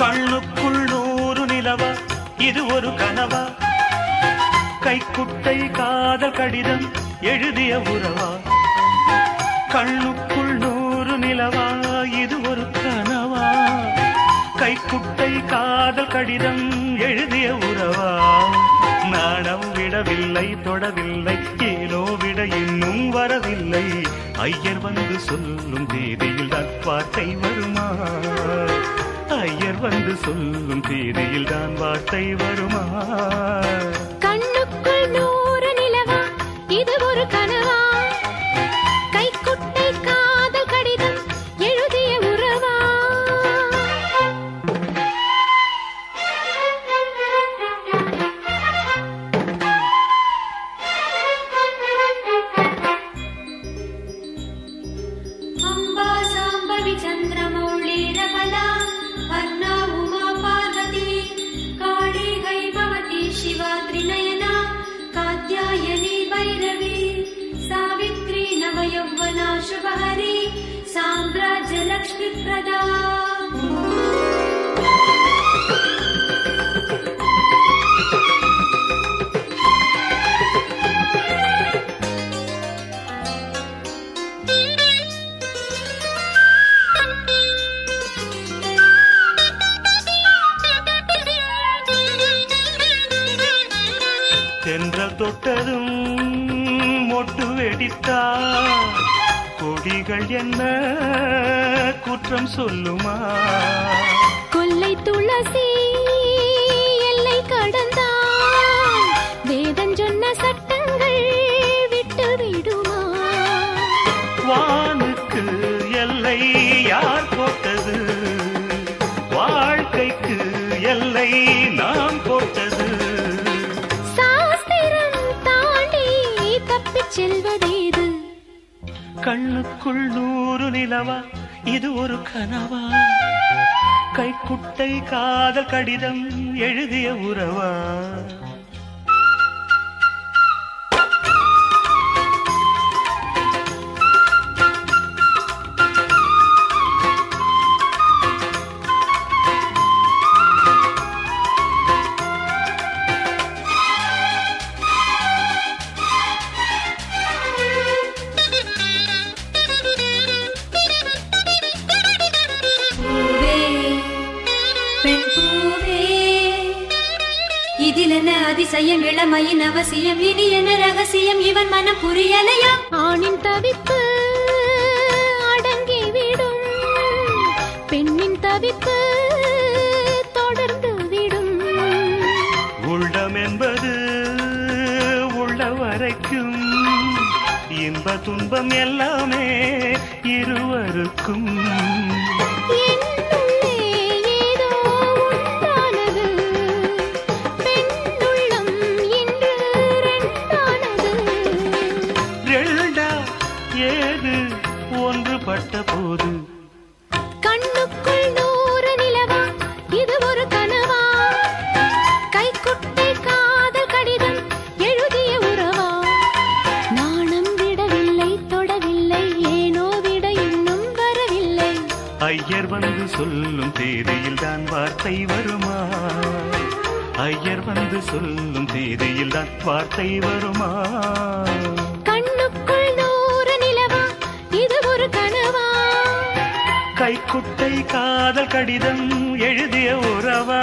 கண்ணுக்குள் நூறு நிலவா? இது ஒரு கனவா? கைக்குட்டை காதல் கடிதம் எழுதிய உறவா? கண்ணுக்குள் நூறு நிலவா? இது ஒரு கனவா? கைக்குட்டை காதல் கடிதம் எழுதிய உறவா? நாணம் விடவில்லை தொடவில்லை ஏனோ விட இன்னும் வரவில்லை. ஐயர் வந்து சொல்லும் தேதியில் தான் வருமா? ஐயர் வந்து சொல்லும் தேதியில் தான் வார்த்தை வருமா? கண்ணுக்குள் நூறு நிலவா இது ஒரு கனவா? नवयौवना शुभहरी साम्राज्यलक्ष्मीप्रदा தென்றல் தொட்டதும் மொட்டு வெடித்தா கொடிகள் என்ன? குற்றம் சொல்லுமா? கொல்லை துளசி கண்ணுக்குள் நூறு நிலவா இது ஒரு கனவா? கைக்குட்டை காதல் கடிதம் எழுதிய உறவா? இதிலென அதிசயம் இளமையின் அவசியம் இனி என ரகசியம் இவன் மனம் புரியலையா? ஆணின் தவிப்பு அடங்கிவிடும் பெண்ணின் தவிப்பு தொடர்ந்து விடும். உள்ளம் என்பது உள்ள வரைக்கும் இன்ப துன்பம் எல்லாமே இருவருக்கும். ஒன்றுபட்ட போது கண்ணுக்குள் நூறு நிலவா இது ஒரு கனவா? கைக்குட்டை காதல் கடிதம் எழுதிய உறவா? நாணம் விடவில்லை தொடவில்லை ஏனோ விட இன்னும் வரவில்லை. ஐயர் வந்து சொல்லும் தேதியில் தான் வார்த்தை வருமா? ஐயர் வந்து சொல்லும் தேதியில் தான் வார்த்தை வருமா? குட்டை காதல் கடிதம் எழுதிய உறவா?